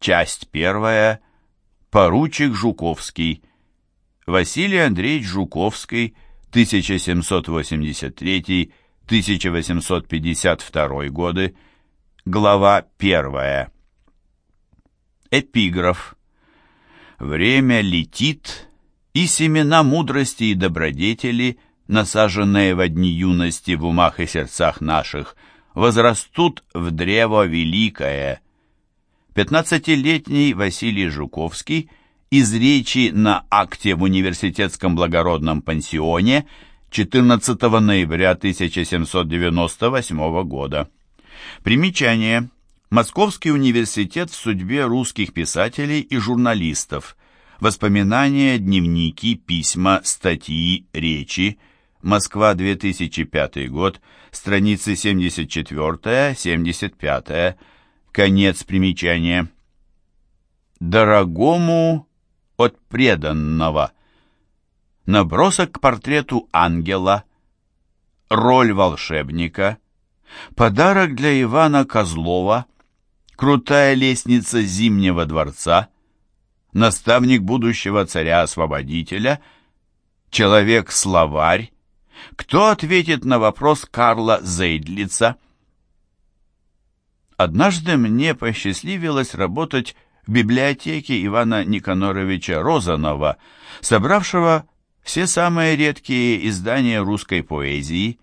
Часть первая. Поручик Жуковский. Василий Андреевич Жуковский, 1783-1852 годы. Глава первая. Эпиграф. Время летит, и семена мудрости и добродетели, насаженные в дни юности в умах и сердцах наших, возрастут в древо великое. Пятнадцатилетний Василий Жуковский из речи на акте в университетском благородном пансионе 14 ноября 1798 года. Примечание. Московский университет в судьбе русских писателей и журналистов. Воспоминания, дневники, письма, статьи, речи. Москва, 2005 год, страницы 74-75. Конец примечания. Дорогому от преданного. Набросок к портрету ангела. Роль волшебника. Подарок для Ивана Козлова. Крутая лестница Зимнего дворца. Наставник будущего царя-освободителя. Человек-словарь. Кто ответит на вопрос Карла Зейдлица? Однажды мне посчастливилось работать в библиотеке Ивана Никаноровича Розанова, собравшего все самые редкие издания русской поэзии.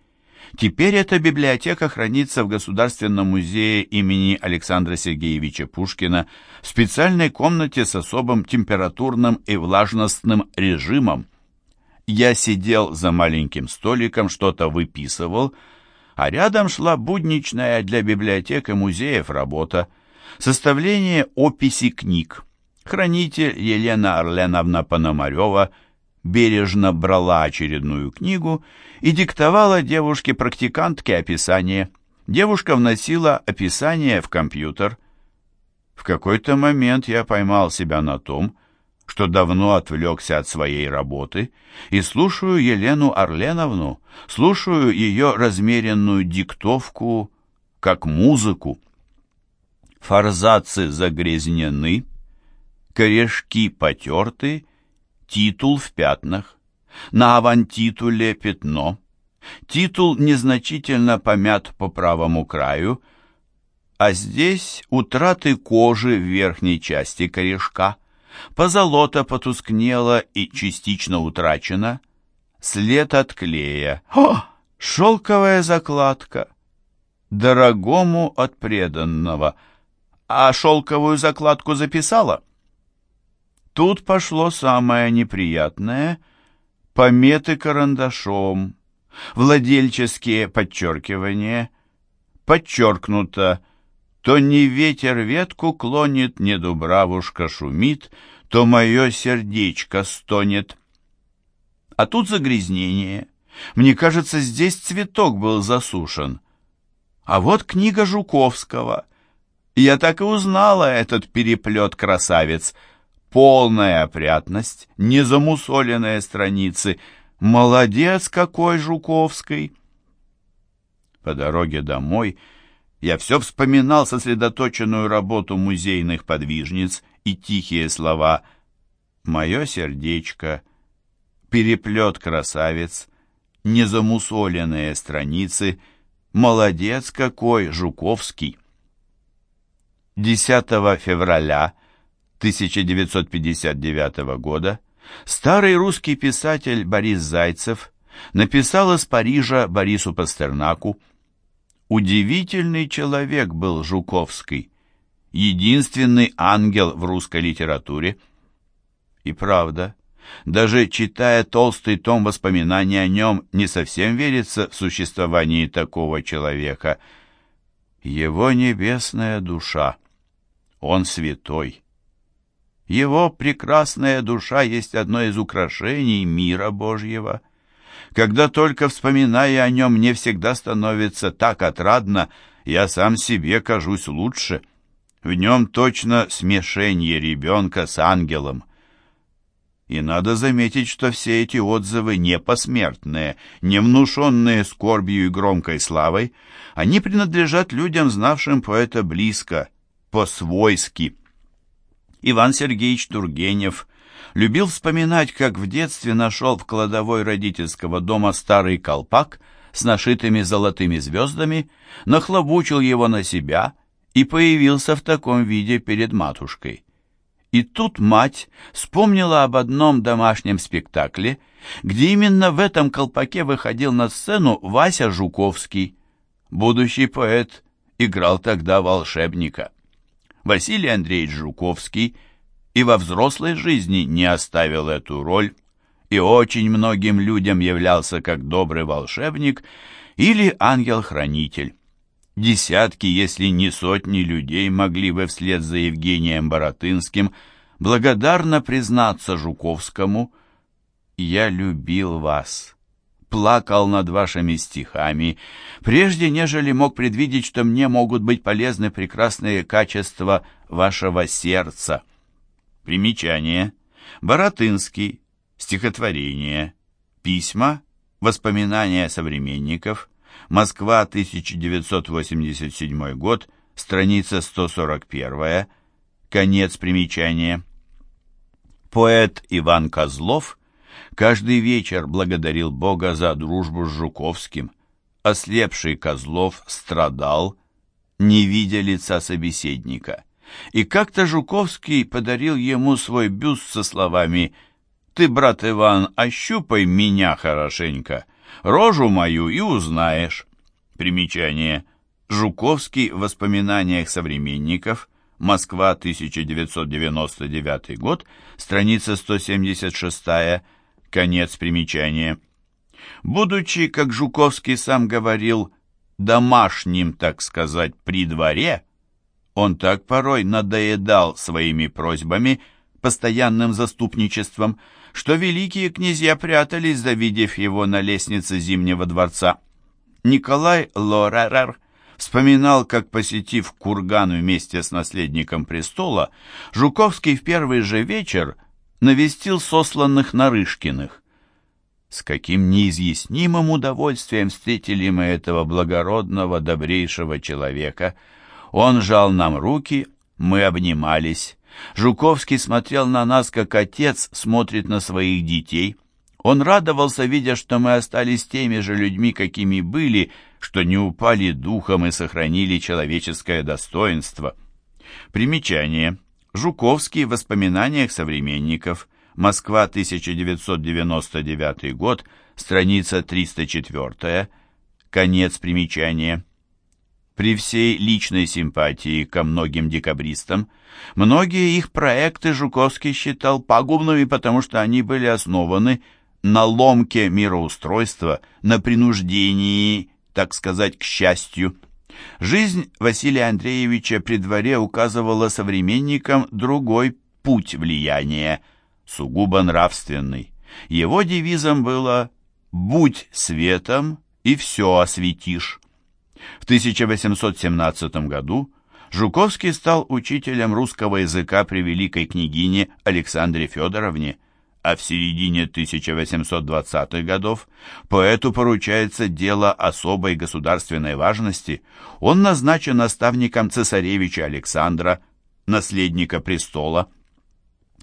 Теперь эта библиотека хранится в Государственном музее имени Александра Сергеевича Пушкина в специальной комнате с особым температурным и влажностным режимом. Я сидел за маленьким столиком, что-то выписывал, а рядом шла будничная для библиотек и музеев работа составление описи книг. Хранитель Елена Орленовна Пономарева бережно брала очередную книгу и диктовала девушке-практикантке описание. Девушка вносила описание в компьютер. В какой-то момент я поймал себя на том, что давно отвлекся от своей работы и слушаю Елену Орленовну, слушаю ее размеренную диктовку как музыку. Форзацы загрязнены, корешки потерты, титул в пятнах, на авантитуле пятно, титул незначительно помят по правому краю, а здесь утраты кожи в верхней части корешка, позолота потускнела и частично утрачена, след от клея. О, шелковая закладка! Дорогому от преданного — а шелковую закладку записала? Тут пошло самое неприятное — пометы карандашом, владельческие подчеркивания, подчеркнуто, то не ветер ветку клонит, не дубравушка шумит, то мое сердечко стонет. А тут загрязнение. Мне кажется, здесь цветок был засушен. А вот книга Жуковского — я так и узнала этот переплет красавец. Полная опрятность, незамусоленные страницы. Молодец какой Жуковский! По дороге домой я все вспоминал сосредоточенную работу музейных подвижниц и тихие слова «Мое сердечко», «Переплет красавец», «Незамусоленные страницы», «Молодец какой Жуковский». 10 февраля 1959 года старый русский писатель Борис Зайцев написал из Парижа Борису Пастернаку «Удивительный человек был Жуковский, единственный ангел в русской литературе». И правда, даже читая толстый том воспоминаний о нем, не совсем верится в существование такого человека. Его небесная душа он святой. Его прекрасная душа есть одно из украшений мира Божьего. Когда только вспоминая о нем, мне всегда становится так отрадно, я сам себе кажусь лучше. В нем точно смешение ребенка с ангелом. И надо заметить, что все эти отзывы не посмертные, не внушенные скорбью и громкой славой, они принадлежат людям, знавшим поэта близко, по-свойски. Иван Сергеевич Тургенев любил вспоминать, как в детстве нашел в кладовой родительского дома старый колпак с нашитыми золотыми звездами, нахлобучил его на себя и появился в таком виде перед матушкой. И тут мать вспомнила об одном домашнем спектакле, где именно в этом колпаке выходил на сцену Вася Жуковский. Будущий поэт играл тогда волшебника. Василий Андреевич Жуковский и во взрослой жизни не оставил эту роль, и очень многим людям являлся как добрый волшебник или ангел-хранитель. Десятки, если не сотни людей могли бы вслед за Евгением Боротынским благодарно признаться Жуковскому «Я любил вас» плакал над вашими стихами, прежде нежели мог предвидеть, что мне могут быть полезны прекрасные качества вашего сердца. Примечание. Боротынский. Стихотворение. Письма. Воспоминания современников. Москва, 1987 год. Страница 141. Конец примечания. Поэт Иван Козлов каждый вечер благодарил Бога за дружбу с Жуковским. Ослепший Козлов страдал, не видя лица собеседника. И как-то Жуковский подарил ему свой бюст со словами «Ты, брат Иван, ощупай меня хорошенько, рожу мою и узнаешь». Примечание. Жуковский в воспоминаниях современников, Москва, 1999 год, страница 176 Конец примечания. Будучи, как Жуковский сам говорил, домашним, так сказать, при дворе, он так порой надоедал своими просьбами, постоянным заступничеством, что великие князья прятались, завидев его на лестнице Зимнего дворца. Николай Лоререр вспоминал, как, посетив Курган вместе с наследником престола, Жуковский в первый же вечер навестил сосланных Нарышкиных. С каким неизъяснимым удовольствием встретили мы этого благородного, добрейшего человека. Он жал нам руки, мы обнимались. Жуковский смотрел на нас, как отец смотрит на своих детей. Он радовался, видя, что мы остались теми же людьми, какими были, что не упали духом и сохранили человеческое достоинство. Примечание. Жуковский в воспоминаниях современников. Москва, 1999 год, страница 304, конец примечания. При всей личной симпатии ко многим декабристам, многие их проекты Жуковский считал пагубными, потому что они были основаны на ломке мироустройства, на принуждении, так сказать, к счастью. Жизнь Василия Андреевича при дворе указывала современникам другой путь влияния, сугубо нравственный. Его девизом было «Будь светом, и все осветишь». В 1817 году Жуковский стал учителем русского языка при великой княгине Александре Федоровне, а в середине 1820-х годов поэту поручается дело особой государственной важности. Он назначен наставником цесаревича Александра, наследника престола.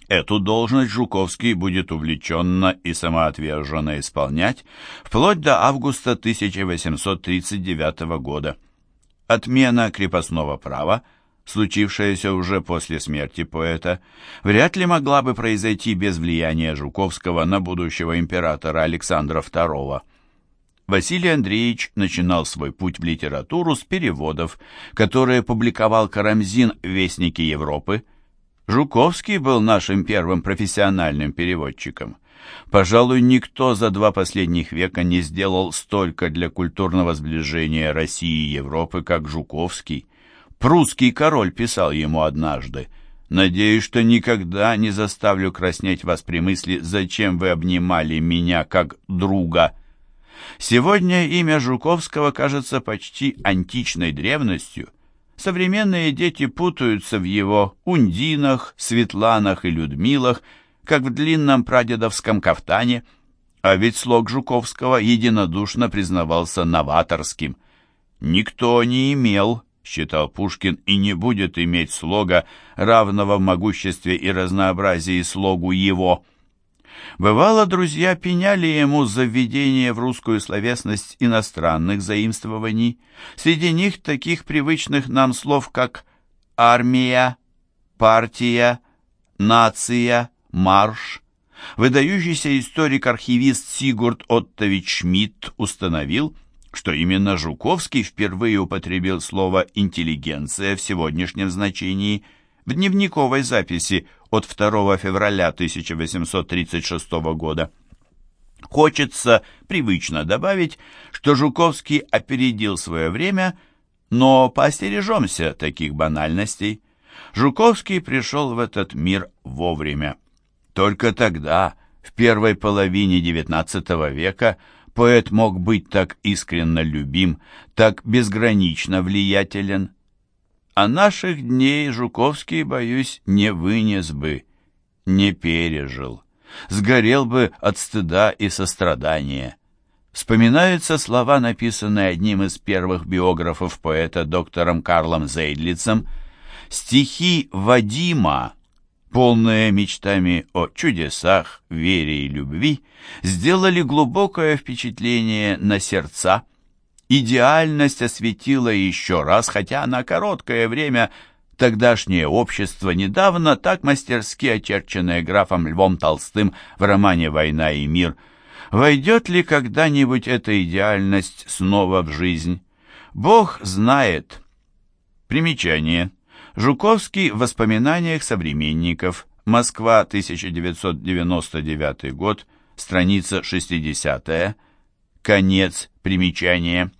Эту должность Жуковский будет увлеченно и самоотверженно исполнять вплоть до августа 1839 года. Отмена крепостного права – случившаяся уже после смерти поэта, вряд ли могла бы произойти без влияния Жуковского на будущего императора Александра II. Василий Андреевич начинал свой путь в литературу с переводов, которые публиковал Карамзин в «Вестнике Европы». Жуковский был нашим первым профессиональным переводчиком. Пожалуй, никто за два последних века не сделал столько для культурного сближения России и Европы, как Жуковский. Прусский король писал ему однажды, «Надеюсь, что никогда не заставлю краснеть вас при мысли, зачем вы обнимали меня как друга». Сегодня имя Жуковского кажется почти античной древностью. Современные дети путаются в его Ундинах, Светланах и Людмилах, как в длинном прадедовском кафтане, а ведь слог Жуковского единодушно признавался новаторским. Никто не имел считал Пушкин, и не будет иметь слога, равного в могуществе и разнообразии слогу его. Бывало, друзья пеняли ему за введение в русскую словесность иностранных заимствований. Среди них таких привычных нам слов, как «армия», «партия», «нация», «марш». Выдающийся историк-архивист Сигурд Оттович Шмидт установил, что именно Жуковский впервые употребил слово «интеллигенция» в сегодняшнем значении в дневниковой записи от 2 февраля 1836 года. Хочется привычно добавить, что Жуковский опередил свое время, но поостережемся таких банальностей. Жуковский пришел в этот мир вовремя. Только тогда, в первой половине XIX века, поэт мог быть так искренно любим, так безгранично влиятелен. А наших дней Жуковский, боюсь, не вынес бы, не пережил, сгорел бы от стыда и сострадания. Вспоминаются слова, написанные одним из первых биографов поэта доктором Карлом Зейдлицем, «Стихи Вадима полные мечтами о чудесах, вере и любви, сделали глубокое впечатление на сердца. Идеальность осветила еще раз, хотя на короткое время тогдашнее общество, недавно так мастерски очерченное графом Львом Толстым в романе «Война и мир», войдет ли когда-нибудь эта идеальность снова в жизнь? Бог знает. Примечание. Жуковский в воспоминаниях современников. Москва, 1999 год, страница 60 Конец примечания.